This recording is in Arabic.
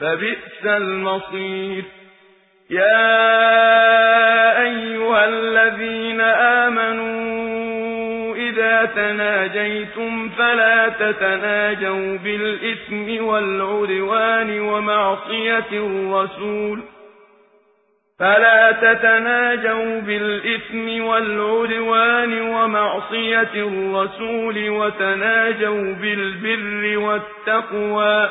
فبئس المصير. يا أيها الذين آمنوا إذا تناجيتم فلا تتناجوا بالإثم والعدوان ومعصية الرسول. فلا تتناجوا بالإثم والعدوان ومعصية الرسول وتناجوا بالبر والتقوى.